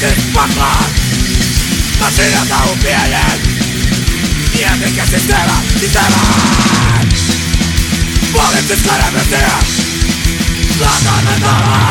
Didn't this fuck Maszyna za upieniem Język systema, systema Powiem wszystko represja Lata mentalna Wszystko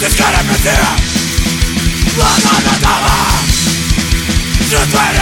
Polityska represja Władza metala Wśród twoje